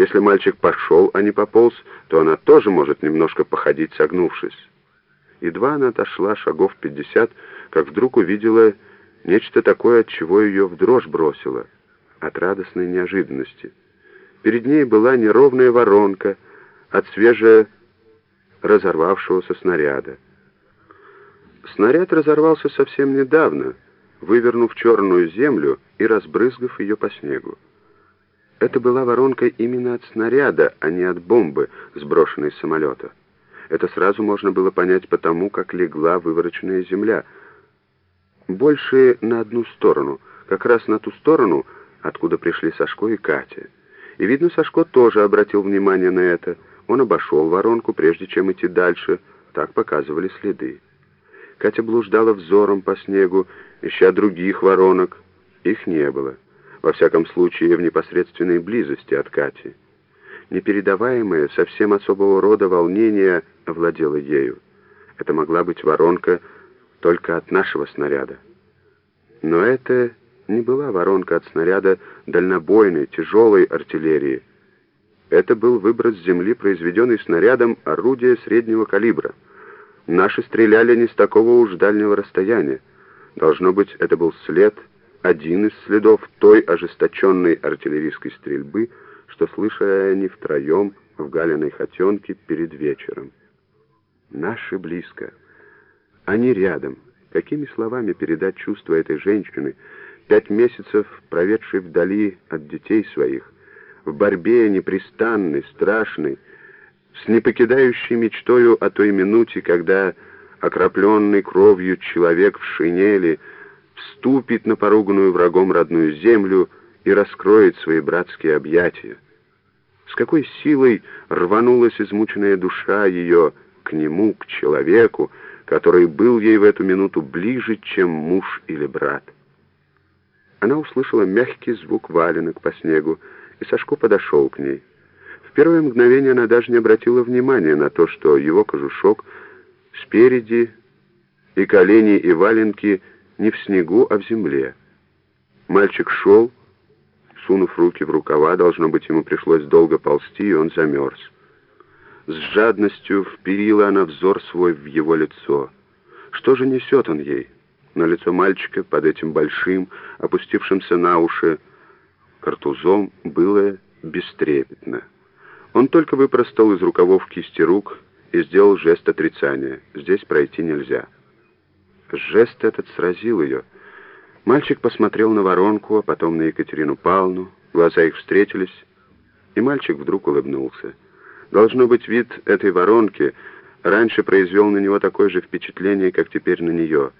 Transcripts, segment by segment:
Если мальчик пошел, а не пополз, то она тоже может немножко походить, согнувшись. Едва она отошла шагов пятьдесят, как вдруг увидела нечто такое, от чего ее в дрожь бросило, от радостной неожиданности. Перед ней была неровная воронка от свеже разорвавшегося снаряда. Снаряд разорвался совсем недавно, вывернув черную землю и разбрызгав ее по снегу. Это была воронка именно от снаряда, а не от бомбы, сброшенной с самолета. Это сразу можно было понять потому, как легла вывороченная земля. Больше на одну сторону, как раз на ту сторону, откуда пришли Сашко и Катя. И, видно, Сашко тоже обратил внимание на это. Он обошел воронку, прежде чем идти дальше. Так показывали следы. Катя блуждала взором по снегу, ища других воронок. Их не было. Во всяком случае, в непосредственной близости от Кати. Непередаваемое, совсем особого рода волнение овладело ею. Это могла быть воронка только от нашего снаряда. Но это не была воронка от снаряда дальнобойной, тяжелой артиллерии. Это был выброс земли, произведенный снарядом орудия среднего калибра. Наши стреляли не с такого уж дальнего расстояния. Должно быть, это был след, один из следов той ожесточенной артиллерийской стрельбы, что слышали они втроем в Галиной хотенке перед вечером. Наши близко. Они рядом. Какими словами передать чувства этой женщины, пять месяцев проведшей вдали от детей своих, в борьбе непрестанной, страшной, с непокидающей мечтою о той минуте, когда окропленный кровью человек в шинели вступит на поруганную врагом родную землю и раскроет свои братские объятия. С какой силой рванулась измученная душа ее к нему, к человеку, который был ей в эту минуту ближе, чем муж или брат. Она услышала мягкий звук валенок по снегу, и Сашко подошел к ней. В первое мгновение она даже не обратила внимания на то, что его кожушок спереди и колени и валенки не в снегу, а в земле. Мальчик шел, сунув руки в рукава, должно быть, ему пришлось долго ползти, и он замерз. С жадностью вперила она взор свой в его лицо. Что же несет он ей? На лицо мальчика под этим большим, опустившимся на уши, картузом было бестрепетно. Он только выпростал из рукавов кисти рук и сделал жест отрицания. Здесь пройти нельзя. Жест этот сразил ее. Мальчик посмотрел на воронку, а потом на Екатерину Павловну. Глаза их встретились, и мальчик вдруг улыбнулся. Должно быть, вид этой воронки раньше произвел на него такое же впечатление, как теперь на нее.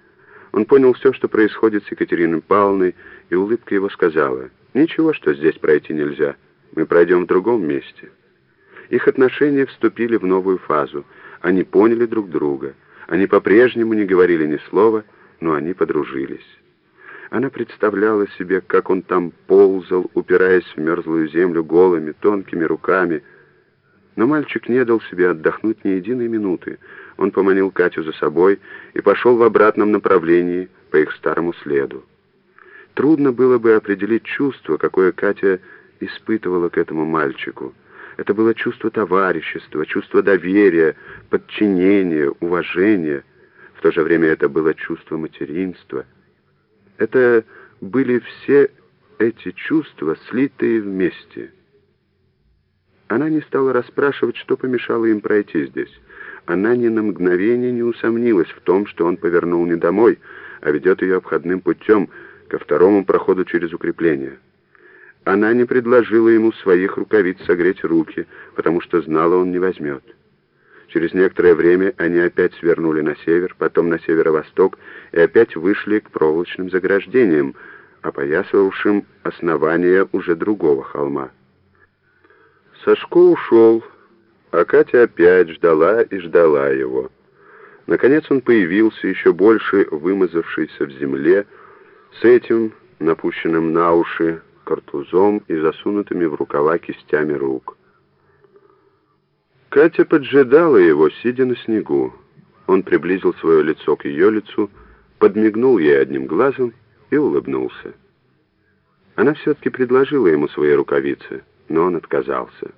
Он понял все, что происходит с Екатериной Павловной, и улыбка его сказала, «Ничего, что здесь пройти нельзя. Мы пройдем в другом месте». Их отношения вступили в новую фазу. Они поняли друг друга. Они по-прежнему не говорили ни слова, но они подружились. Она представляла себе, как он там ползал, упираясь в мерзлую землю голыми, тонкими руками. Но мальчик не дал себе отдохнуть ни единой минуты. Он поманил Катю за собой и пошел в обратном направлении по их старому следу. Трудно было бы определить чувство, какое Катя испытывала к этому мальчику. Это было чувство товарищества, чувство доверия, подчинения, уважения. В то же время это было чувство материнства. Это были все эти чувства, слитые вместе. Она не стала расспрашивать, что помешало им пройти здесь. Она ни на мгновение не усомнилась в том, что он повернул не домой, а ведет ее обходным путем ко второму проходу через укрепление. Она не предложила ему своих рукавиц согреть руки, потому что знала, он не возьмет. Через некоторое время они опять свернули на север, потом на северо-восток и опять вышли к проволочным заграждениям, опоясывавшим основание уже другого холма. Сашко ушел, а Катя опять ждала и ждала его. Наконец он появился, еще больше вымазавшийся в земле, с этим, напущенным на уши, картузом и засунутыми в рукава кистями рук. Катя поджидала его, сидя на снегу. Он приблизил свое лицо к ее лицу, подмигнул ей одним глазом и улыбнулся. Она все-таки предложила ему свои рукавицы, но он отказался.